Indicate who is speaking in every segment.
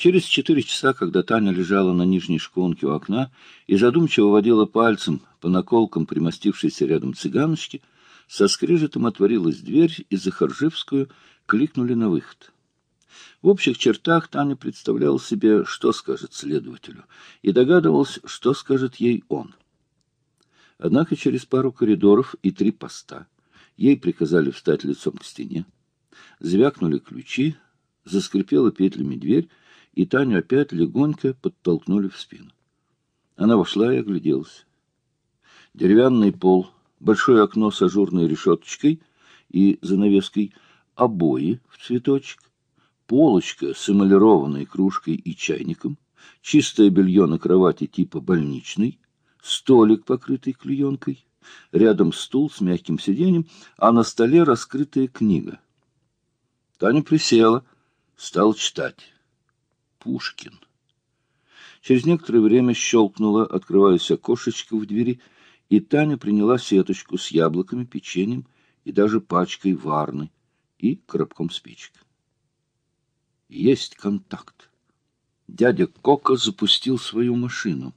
Speaker 1: Через четыре часа, когда Таня лежала на нижней шконке у окна и задумчиво водила пальцем по наколкам примостившейся рядом цыганочки, со скрежетом отворилась дверь, и за Харжевскую кликнули на выход. В общих чертах Таня представляла себе, что скажет следователю, и догадывалась, что скажет ей он. Однако через пару коридоров и три поста ей приказали встать лицом к стене. Звякнули ключи, заскрипела петлями дверь, и Таню опять легонько подтолкнули в спину. Она вошла и огляделась. Деревянный пол, большое окно с ажурной решеточкой и занавеской, обои в цветочек, полочка с эмалированной кружкой и чайником, чистое белье на кровати типа больничной, столик, покрытый клеенкой, рядом стул с мягким сиденьем, а на столе раскрытая книга. Таня присела, стал читать. Пушкин. Через некоторое время щелкнуло, открываясь окошечко в двери, и Таня приняла сеточку с яблоками, печеньем и даже пачкой варны и коробком спичек. Есть контакт. Дядя Кока запустил свою машину.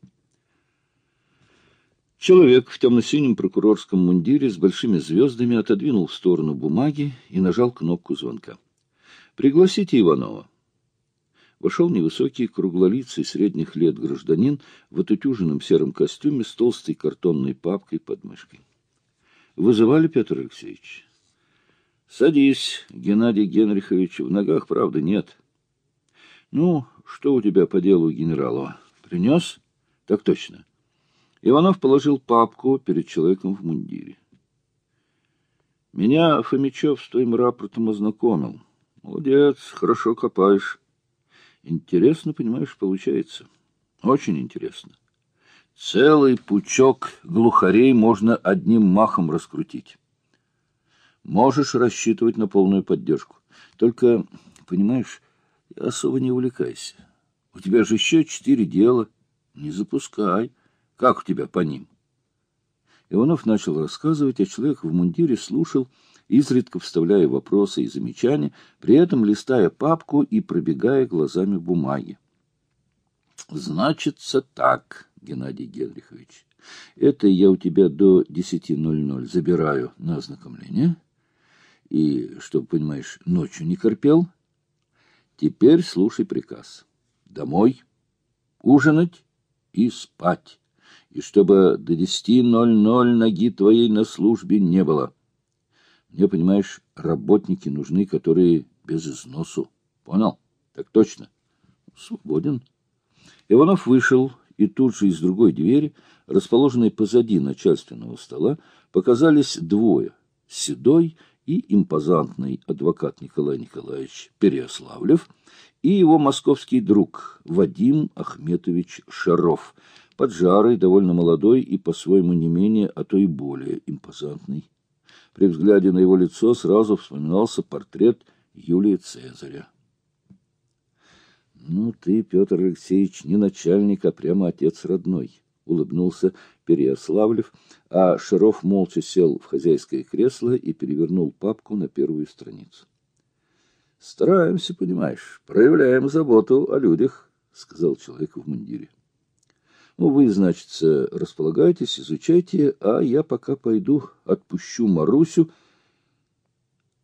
Speaker 1: Человек в темно-синем прокурорском мундире с большими звездами отодвинул в сторону бумаги и нажал кнопку звонка. «Пригласите Иванова». Вошел невысокий, круглолицый, средних лет гражданин в отутюженном сером костюме с толстой картонной папкой под мышкой. «Вызывали, Петр Алексеевич?» «Садись, Геннадий Генрихович, в ногах, правда, нет». «Ну, что у тебя по делу генералова? Принес?» «Так точно». Иванов положил папку перед человеком в мундире. «Меня Фомичев с твоим рапортом ознакомил. Молодец, хорошо копаешь». Интересно, понимаешь, получается. Очень интересно. Целый пучок глухарей можно одним махом раскрутить. Можешь рассчитывать на полную поддержку. Только, понимаешь, особо не увлекайся. У тебя же еще четыре дела. Не запускай. Как у тебя по ним? Иванов начал рассказывать, а человек в мундире слушал, изредка вставляя вопросы и замечания, при этом листая папку и пробегая глазами бумаги. «Значится так, Геннадий Генрихович. Это я у тебя до 10.00 забираю на ознакомление. И, чтобы, понимаешь, ночью не корпел. Теперь слушай приказ. Домой, ужинать и спать. И чтобы до 10.00 ноги твоей на службе не было». Мне, понимаешь, работники нужны, которые без износу. Понял? Так точно. Свободен. Иванов вышел, и тут же из другой двери, расположенной позади начальственного стола, показались двое — седой и импозантный адвокат Николай Николаевич Переославлев и его московский друг Вадим Ахметович Шаров, поджарый, довольно молодой и по-своему не менее, а то и более импозантный. При взгляде на его лицо сразу вспоминался портрет Юлия Цезаря. — Ну, ты, Петр Алексеевич, не начальник, а прямо отец родной, — улыбнулся Переяславлев, а Шаров молча сел в хозяйское кресло и перевернул папку на первую страницу. — Стараемся, понимаешь, проявляем заботу о людях, — сказал человек в мундире. Ну, вы, значит, располагайтесь, изучайте, а я пока пойду отпущу Марусю,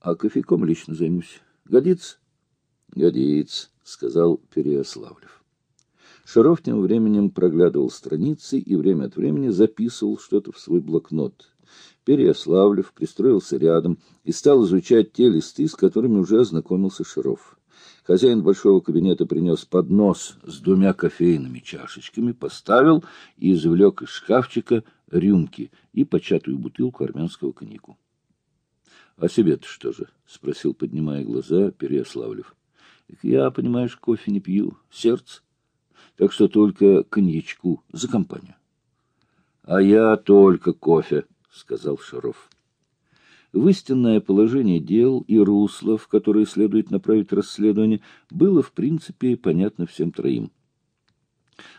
Speaker 1: а кофейком лично займусь. Годится? Годится, сказал Переяславлев. Шаров тем временем проглядывал страницы и время от времени записывал что-то в свой блокнот. Переяславлев пристроился рядом и стал изучать те листы, с которыми уже ознакомился Шаров. Хозяин большого кабинета принес поднос с двумя кофейными чашечками, поставил и извлек из шкафчика рюмки и початую бутылку армянского коньяку. — А себе-то что же? — спросил, поднимая глаза, Переяславлев. — Я, понимаешь, кофе не пью, сердце. Так что только коньячку за компанию. — А я только кофе, — сказал Шаров в истинное положение дел и русло, в которое следует направить расследование, было, в принципе, понятно всем троим.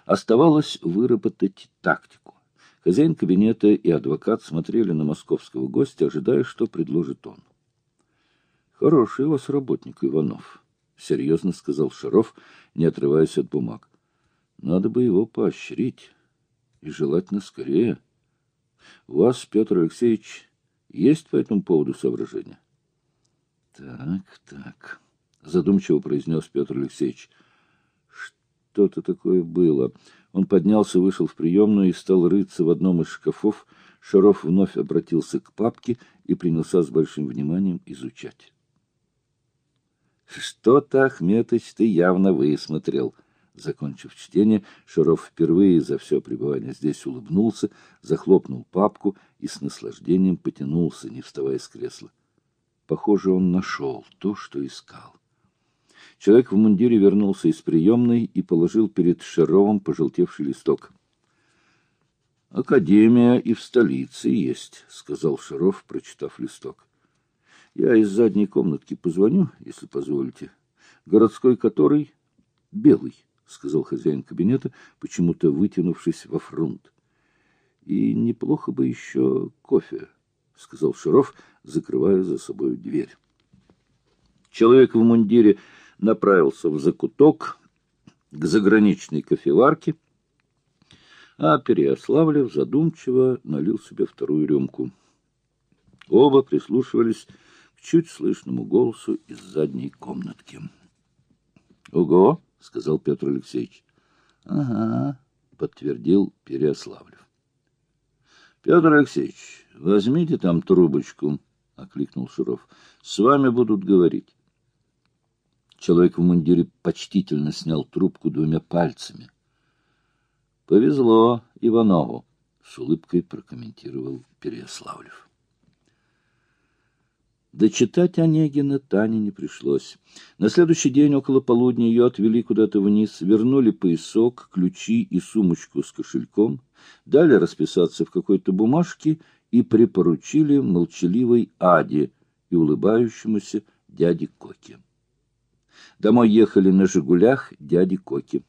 Speaker 1: Оставалось выработать тактику. Хозяин кабинета и адвокат смотрели на московского гостя, ожидая, что предложит он. — Хороший у вас работник, Иванов. серьезно сказал Шаров, не отрываясь от бумаг. Надо бы его поощрить, и желательно скорее. У вас, Петр Алексеевич, есть по этому поводу соображения? Так, так, задумчиво произнес Петр Алексеевич. Что-то такое было. Он поднялся, вышел в приемную и стал рыться в одном из шкафов. Шаров вновь обратился к папке и принялся с большим вниманием изучать. «Что-то, Ахметыч, ты явно высмотрел». Закончив чтение, Шаров впервые за все пребывание здесь улыбнулся, захлопнул папку и с наслаждением потянулся, не вставая с кресла. Похоже, он нашел то, что искал. Человек в мундире вернулся из приемной и положил перед Шаровым пожелтевший листок. — Академия и в столице есть, — сказал Шаров, прочитав листок. — Я из задней комнатки позвоню, если позволите. Городской который? — Белый, — сказал хозяин кабинета, почему-то вытянувшись во фронт. — И неплохо бы еще кофе, — сказал Шаров, закрывая за собой дверь. Человек в мундире направился в закуток к заграничной кофеварке, а Переославлев задумчиво налил себе вторую рюмку. Оба прислушивались к чуть слышному голосу из задней комнатки. — Ого! — сказал Петр Алексеевич. — Ага, — подтвердил Переославлев. — Петр Алексеевич, возьмите там трубочку, — окликнул Шуров. — С вами будут говорить. Человек в мундире почтительно снял трубку двумя пальцами. — Повезло Иванову, — с улыбкой прокомментировал Переяславлев. Дочитать Онегина Тане не пришлось. На следующий день около полудня ее отвели куда-то вниз, вернули поясок, ключи и сумочку с кошельком, дали расписаться в какой-то бумажке и припоручили молчаливой Аде и улыбающемуся дяде Коке. Домой ехали на «Жигулях» дяди Коки.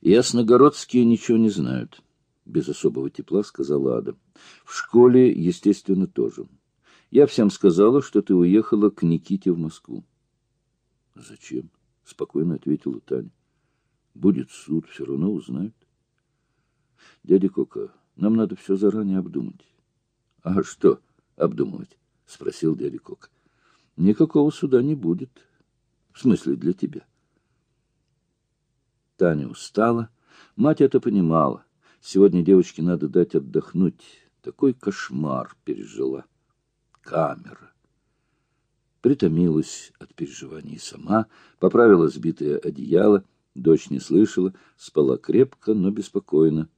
Speaker 1: «Ясногородские ничего не знают», — без особого тепла сказала Ада. «В школе, естественно, тоже. Я всем сказала, что ты уехала к Никите в Москву». «Зачем?» — спокойно ответила Таня. «Будет суд, все равно узнают». «Дядя Кока, нам надо все заранее обдумать». «А что обдумывать?» — спросил дядя Кока. Никакого суда не будет. В смысле, для тебя. Таня устала. Мать это понимала. Сегодня девочке надо дать отдохнуть. Такой кошмар пережила. Камера. Притомилась от переживаний сама, поправила сбитое одеяло, дочь не слышала, спала крепко, но беспокойно.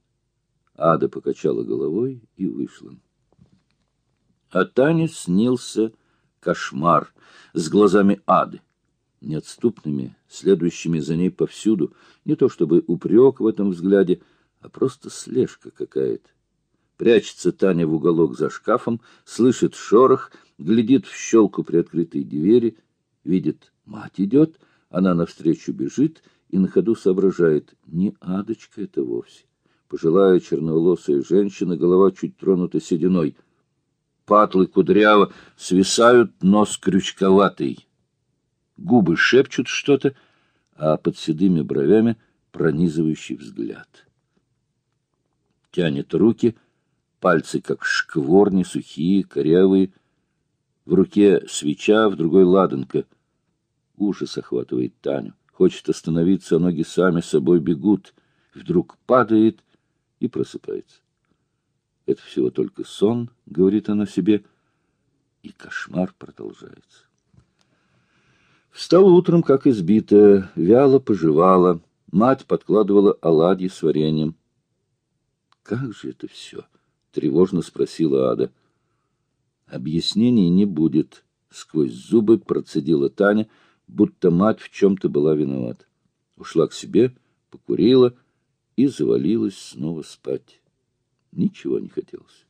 Speaker 1: Ада покачала головой и вышла. А Тане снился кошмар с глазами ады, неотступными, следующими за ней повсюду, не то чтобы упрек в этом взгляде, а просто слежка какая-то. Прячется Таня в уголок за шкафом, слышит шорох, глядит в щелку при открытой двери, видит, мать идет, она навстречу бежит и на ходу соображает, не адочка это вовсе. Пожилая черноволосая женщина, голова чуть тронута сединой — патлы кудряво свисают, нос крючковатый. Губы шепчут что-то, а под седыми бровями пронизывающий взгляд. Тянет руки, пальцы как шкворни, сухие, корявые. В руке свеча, в другой ладанка. Ужас охватывает Таню. Хочет остановиться, а ноги сами собой бегут. Вдруг падает и просыпается. Это всего только сон, говорит она себе, и кошмар продолжается. Встала утром, как избитая, вяло пожевала. Мать подкладывала оладьи с вареньем. «Как же это все?» — тревожно спросила Ада. «Объяснений не будет», — сквозь зубы процедила Таня, будто мать в чем-то была виновата. Ушла к себе, покурила и завалилась снова спать. Ничего не хотелось.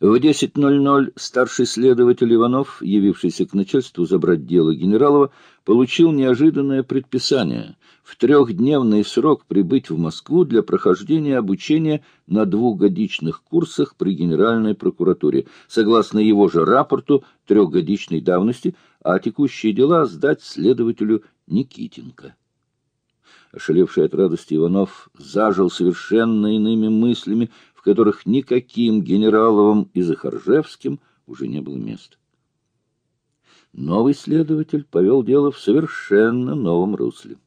Speaker 1: В 10.00 старший следователь Иванов, явившийся к начальству забрать дело генералова, получил неожиданное предписание в трехдневный срок прибыть в Москву для прохождения обучения на двухгодичных курсах при Генеральной прокуратуре, согласно его же рапорту трехгодичной давности, а текущие дела сдать следователю Никитенко. Ошалевший от радости Иванов зажил совершенно иными мыслями, в которых никаким Генераловым и Захаржевским уже не было места. Новый следователь повел дело в совершенно новом русле.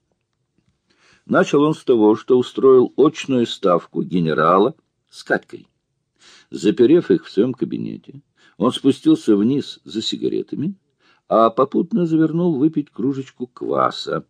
Speaker 1: Начал он с того, что устроил очную ставку генерала с Катькой. Заперев их в своем кабинете, он спустился вниз за сигаретами, а попутно завернул выпить кружечку кваса.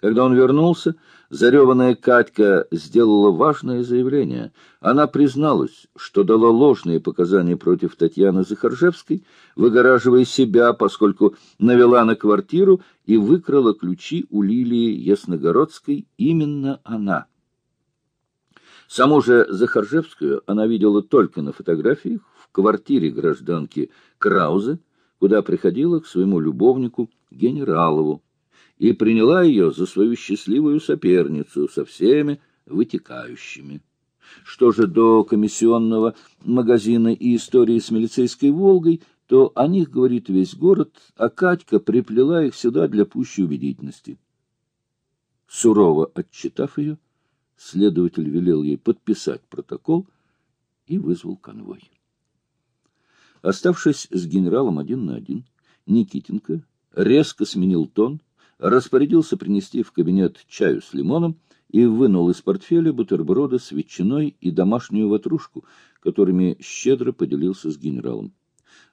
Speaker 1: Когда он вернулся, зареванная Катька сделала важное заявление. Она призналась, что дала ложные показания против Татьяны Захаржевской, выгораживая себя, поскольку навела на квартиру и выкрала ключи у Лилии Ясногородской именно она. Саму же Захаржевскую она видела только на фотографиях в квартире гражданки Краузе, куда приходила к своему любовнику Генералову и приняла ее за свою счастливую соперницу со всеми вытекающими. Что же до комиссионного магазина и истории с милицейской «Волгой», то о них говорит весь город, а Катька приплела их сюда для пущей убедительности. Сурово отчитав ее, следователь велел ей подписать протокол и вызвал конвой. Оставшись с генералом один на один, Никитенко резко сменил тон распорядился принести в кабинет чаю с лимоном и вынул из портфеля бутерброды с ветчиной и домашнюю ватрушку, которыми щедро поделился с генералом.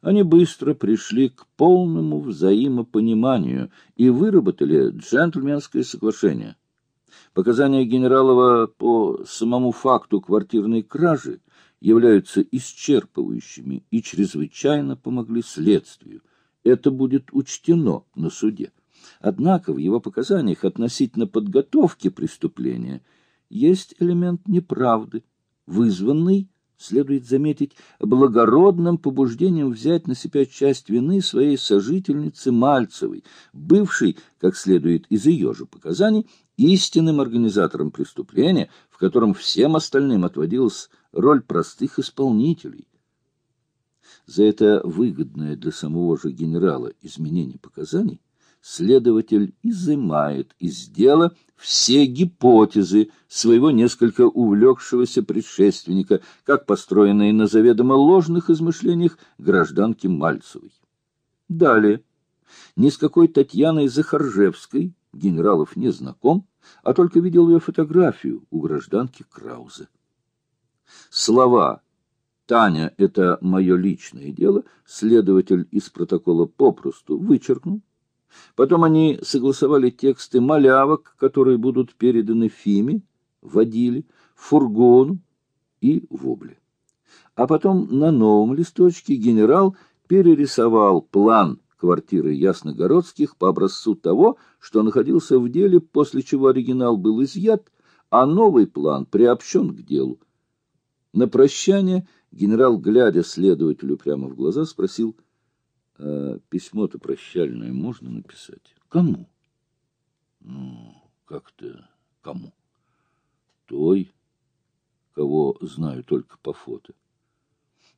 Speaker 1: Они быстро пришли к полному взаимопониманию и выработали джентльменское соглашение. Показания генералова по самому факту квартирной кражи являются исчерпывающими и чрезвычайно помогли следствию. Это будет учтено на суде. Однако в его показаниях относительно подготовки преступления есть элемент неправды, вызванный, следует заметить, благородным побуждением взять на себя часть вины своей сожительницы Мальцевой, бывшей, как следует из ее же показаний, истинным организатором преступления, в котором всем остальным отводилась роль простых исполнителей. За это выгодное для самого же генерала изменение показаний следователь изымает из дела все гипотезы своего несколько увлекшегося предшественника, как построенные на заведомо ложных измышлениях гражданки Мальцевой. Далее. Ни с какой Татьяной Захаржевской генералов не знаком, а только видел ее фотографию у гражданки Краузе. Слова «Таня — это мое личное дело» следователь из протокола попросту вычеркнул, Потом они согласовали тексты малявок, которые будут переданы Фиме, Водиле, Фургону и Вобле. А потом на новом листочке генерал перерисовал план квартиры Ясногородских по образцу того, что находился в деле, после чего оригинал был изъят, а новый план приобщен к делу. На прощание генерал, глядя следователю прямо в глаза, спросил — а письмо-то прощальное можно написать? Кому? Ну, как-то кому? Той, кого знаю только по фото.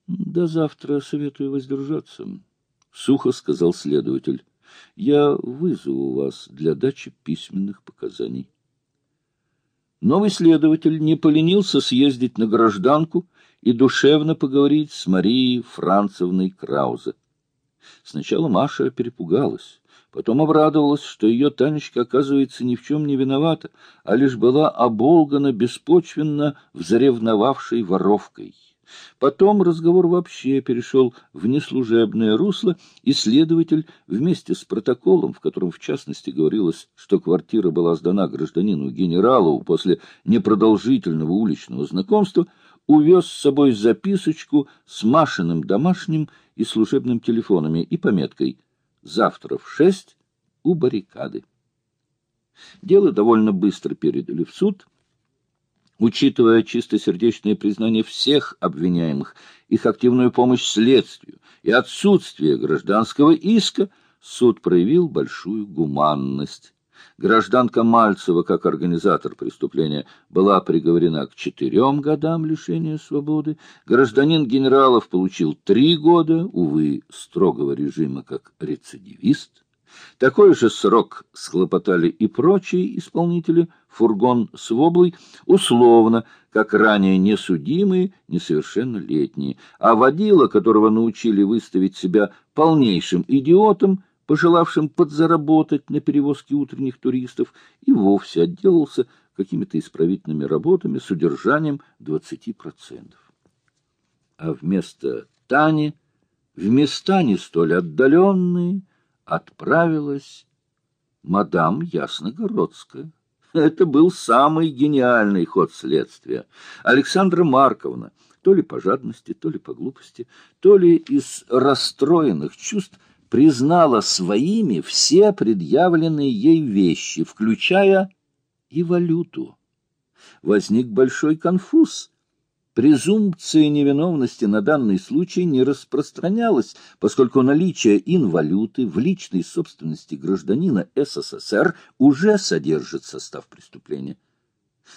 Speaker 1: До завтра советую воздержаться, — сухо сказал следователь. Я вызову вас для дачи письменных показаний. Новый следователь не поленился съездить на гражданку и душевно поговорить с Марией Францевной Краузе. Сначала Маша перепугалась, потом обрадовалась, что ее Танечка, оказывается, ни в чем не виновата, а лишь была оболгана беспочвенно взревновавшей воровкой. Потом разговор вообще перешел в неслужебное русло, и следователь вместе с протоколом, в котором в частности говорилось, что квартира была сдана гражданину генералу после непродолжительного уличного знакомства, увез с собой записочку с Машиным домашним и служебным телефонами и пометкой «Завтра в шесть у баррикады». Дело довольно быстро передали в суд. Учитывая чистосердечное признание всех обвиняемых, их активную помощь следствию и отсутствие гражданского иска, суд проявил большую гуманность. Гражданка Мальцева, как организатор преступления, была приговорена к четырем годам лишения свободы. Гражданин Генералов получил три года, увы, строгого режима как рецидивист. Такой же срок схлопотали и прочие исполнители, фургон с воблой, условно, как ранее несудимые, несовершеннолетние, а водила, которого научили выставить себя полнейшим идиотом, пожелавшим подзаработать на перевозке утренних туристов, и вовсе отделался какими-то исправительными работами с удержанием 20%. А вместо Тани, в места не столь отдаленные, отправилась мадам Ясногородская. Это был самый гениальный ход следствия. Александра Марковна, то ли по жадности, то ли по глупости, то ли из расстроенных чувств, признала своими все предъявленные ей вещи, включая и валюту. Возник большой конфуз. Презумпция невиновности на данный случай не распространялась, поскольку наличие инвалюты в личной собственности гражданина СССР уже содержит состав преступления.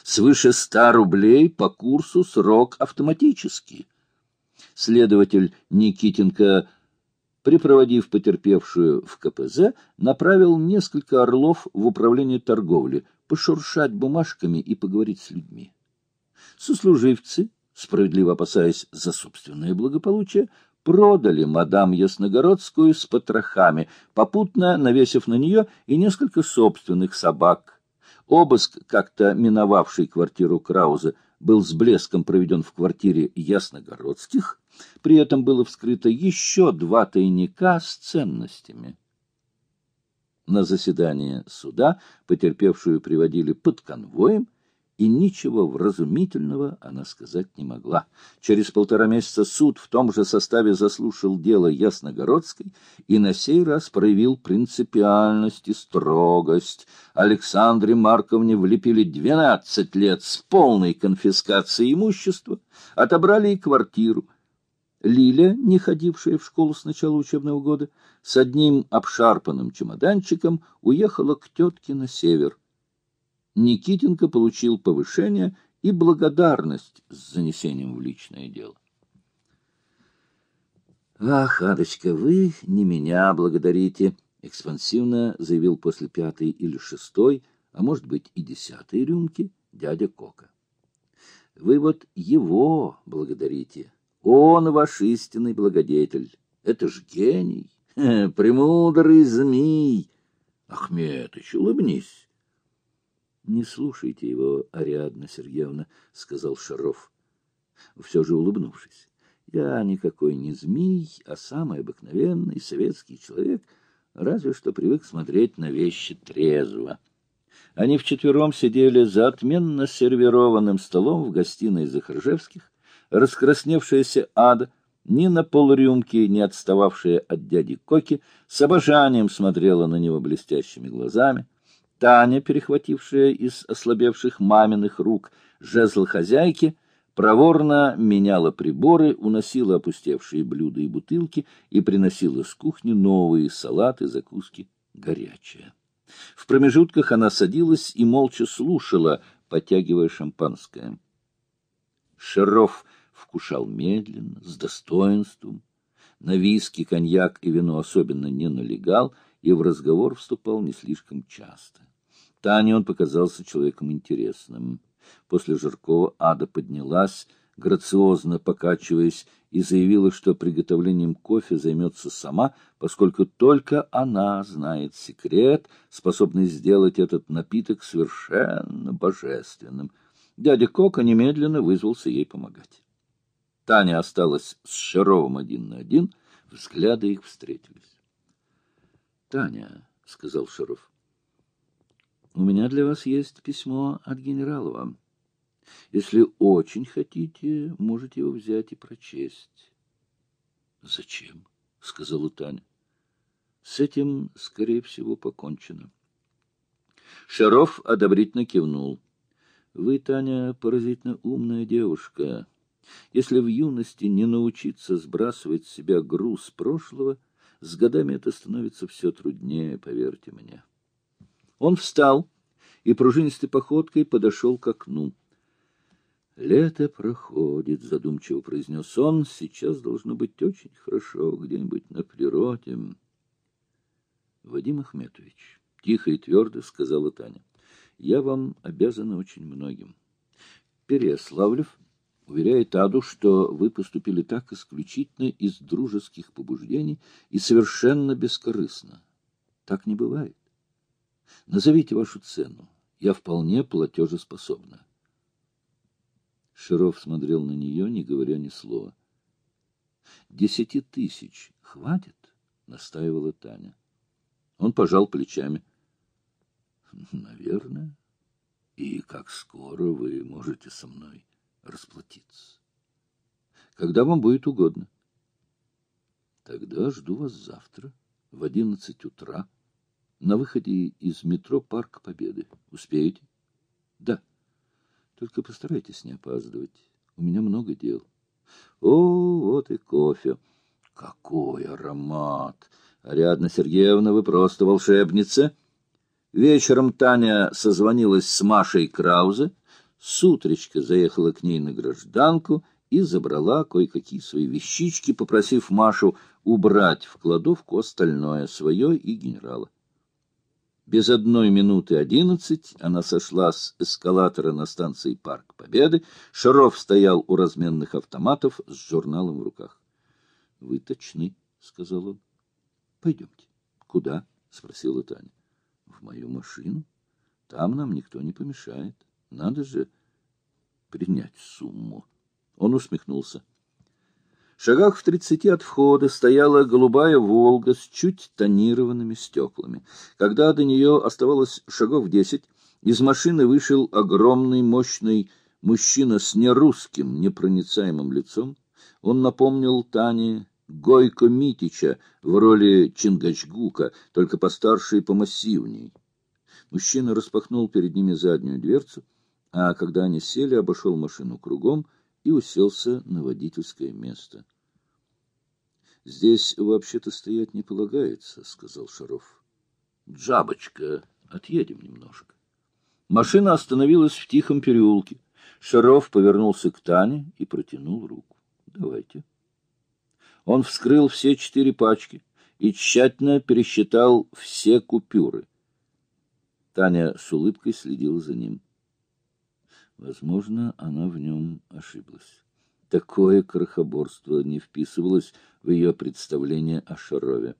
Speaker 1: Свыше ста рублей по курсу срок автоматически. Следователь Никитенко припроводив потерпевшую в КПЗ, направил несколько орлов в управление торговли, пошуршать бумажками и поговорить с людьми. Сослуживцы, справедливо опасаясь за собственное благополучие, продали мадам Ясногородскую с потрохами, попутно навесив на нее и несколько собственных собак. Обыск, как-то миновавший квартиру Крауза, был с блеском проведен в квартире Ясногородских, при этом было вскрыто еще два тайника с ценностями. На заседание суда потерпевшую приводили под конвоем, и ничего вразумительного она сказать не могла. Через полтора месяца суд в том же составе заслушал дело Ясногородской и на сей раз проявил принципиальность и строгость. Александре Марковне влепили двенадцать лет с полной конфискацией имущества, отобрали и квартиру. Лиля, не ходившая в школу с начала учебного года, с одним обшарпанным чемоданчиком уехала к тетке на север. Никитенко получил повышение и благодарность с занесением в личное дело. «Ах, Адочка, вы не меня благодарите», — экспансивно заявил после пятой или шестой, а может быть и десятой рюмки дядя Кока. «Вы вот его благодарите. Он ваш истинный благодетель. Это ж гений, премудрый змей. Ахметыч, улыбнись». — Не слушайте его, Ариадна Сергеевна, — сказал Шаров, все же улыбнувшись. — Я никакой не змей, а самый обыкновенный советский человек, разве что привык смотреть на вещи трезво. Они вчетвером сидели за отменно сервированным столом в гостиной Захаржевских. Раскрасневшаяся ада, ни на полрюмки не отстававшая от дяди Коки, с обожанием смотрела на него блестящими глазами. Таня, перехватившая из ослабевших маминых рук жезл хозяйки, проворно меняла приборы, уносила опустевшие блюда и бутылки и приносила с кухни новые салаты, закуски, горячее. В промежутках она садилась и молча слушала, потягивая шампанское. Шаров вкушал медленно, с достоинством. На виски, коньяк и вино особенно не налегал и в разговор вступал не слишком часто. Тане он показался человеком интересным. После Жиркова Ада поднялась, грациозно покачиваясь, и заявила, что приготовлением кофе займется сама, поскольку только она знает секрет, способный сделать этот напиток совершенно божественным. Дядя Кока немедленно вызвался ей помогать. Таня осталась с Шаровым один на один, взгляды их встретились. — Таня, — сказал Шаров, у меня для вас есть письмо от генералова. Если очень хотите, можете его взять и прочесть. — Зачем? — сказала Таня. — С этим, скорее всего, покончено. Шаров одобрительно кивнул. Вы, Таня, поразительно умная девушка. Если в юности не научиться сбрасывать с себя груз прошлого, с годами это становится все труднее, поверьте мне. Он встал и пружинистой походкой подошел к окну. «Лето проходит», — задумчиво произнес он. «Сейчас должно быть очень хорошо где-нибудь на природе». «Вадим Ахметович», — тихо и твердо сказала Таня, — «я вам обязана очень многим. Переяславлев уверяет Аду, что вы поступили так исключительно из дружеских побуждений и совершенно бескорыстно. Так не бывает. Назовите вашу цену. Я вполне платежеспособна». Широв смотрел на нее, не говоря ни слова. «Десяти тысяч хватит?» — настаивала Таня. Он пожал плечами. «Наверное. И как скоро вы можете со мной расплатиться?» «Когда вам будет угодно». «Тогда жду вас завтра в одиннадцать утра на выходе из метро «Парк Победы». Успеете?» «Да». Только постарайтесь не опаздывать. У меня много дел. О, вот и кофе. Какой аромат! Ариадна Сергеевна, вы просто волшебница. Вечером Таня созвонилась с Машей Краузе. Сутречка заехала к ней на гражданку и забрала кое-какие свои вещички, попросив Машу убрать в кладовку остальное, свое и генерала. Без одной минуты одиннадцать она сошла с эскалатора на станции Парк Победы. Шаров стоял у разменных автоматов с журналом в руках. — Вы точны, — сказал он. — Пойдемте. — Куда? — спросила Таня. — В мою машину. Там нам никто не помешает. Надо же принять сумму. Он усмехнулся. — шагах в тридцати от входа стояла голубая «Волга» с чуть тонированными стеклами. Когда до нее оставалось шагов десять, из машины вышел огромный, мощный мужчина с нерусским, непроницаемым лицом. Он напомнил Тане Гойко Митича в роли Чингачгука, только постарше и помассивней. Мужчина распахнул перед ними заднюю дверцу, а когда они сели, обошел машину кругом и уселся на водительское место. — Здесь вообще-то стоять не полагается, — сказал Шаров. — Джабочка, отъедем немножко. Машина остановилась в тихом переулке. Шаров повернулся к Тане и протянул руку. — Давайте. Он вскрыл все четыре пачки и тщательно пересчитал все купюры. Таня с улыбкой следила за ним. Возможно, она в нем ошиблась. Такое крохоборство не вписывалось в ее представление о Шарове.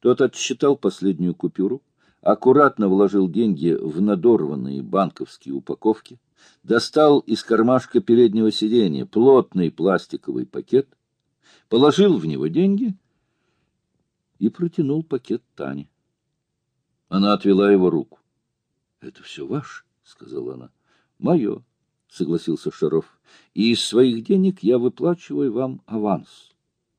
Speaker 1: Тот отсчитал последнюю купюру, аккуратно вложил деньги в надорванные банковские упаковки, достал из кармашка переднего сиденья плотный пластиковый пакет, положил в него деньги и протянул пакет Тане. Она отвела его руку. — Это все ваше, — сказала она. — Мое. — согласился Шаров. — И из своих денег я выплачиваю вам аванс.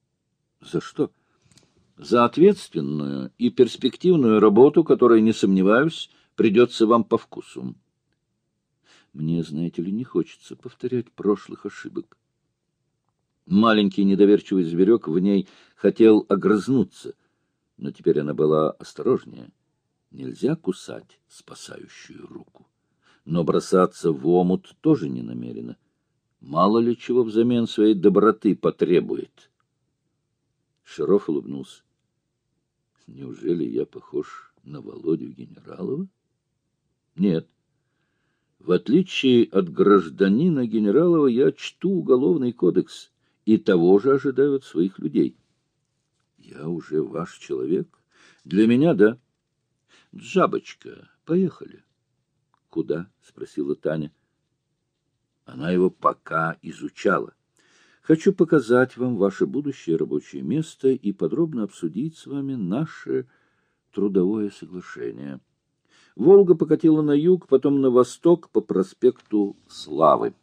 Speaker 1: — За что? — За ответственную и перспективную работу, которая, не сомневаюсь, придется вам по вкусу. Мне, знаете ли, не хочется повторять прошлых ошибок. Маленький недоверчивый зверек в ней хотел огрызнуться, но теперь она была осторожнее. Нельзя кусать спасающую руку но бросаться в омут тоже не намерена. Мало ли чего взамен своей доброты потребует. Шаров улыбнулся. Неужели я похож на Володю Генералова? Нет. В отличие от гражданина Генералова, я чту уголовный кодекс, и того же ожидаю от своих людей. Я уже ваш человек. Для меня — да. Джабочка, поехали. «Куда?» — спросила Таня. Она его пока изучала. «Хочу показать вам ваше будущее рабочее место и подробно обсудить с вами наше трудовое соглашение». Волга покатила на юг, потом на восток по проспекту Славы.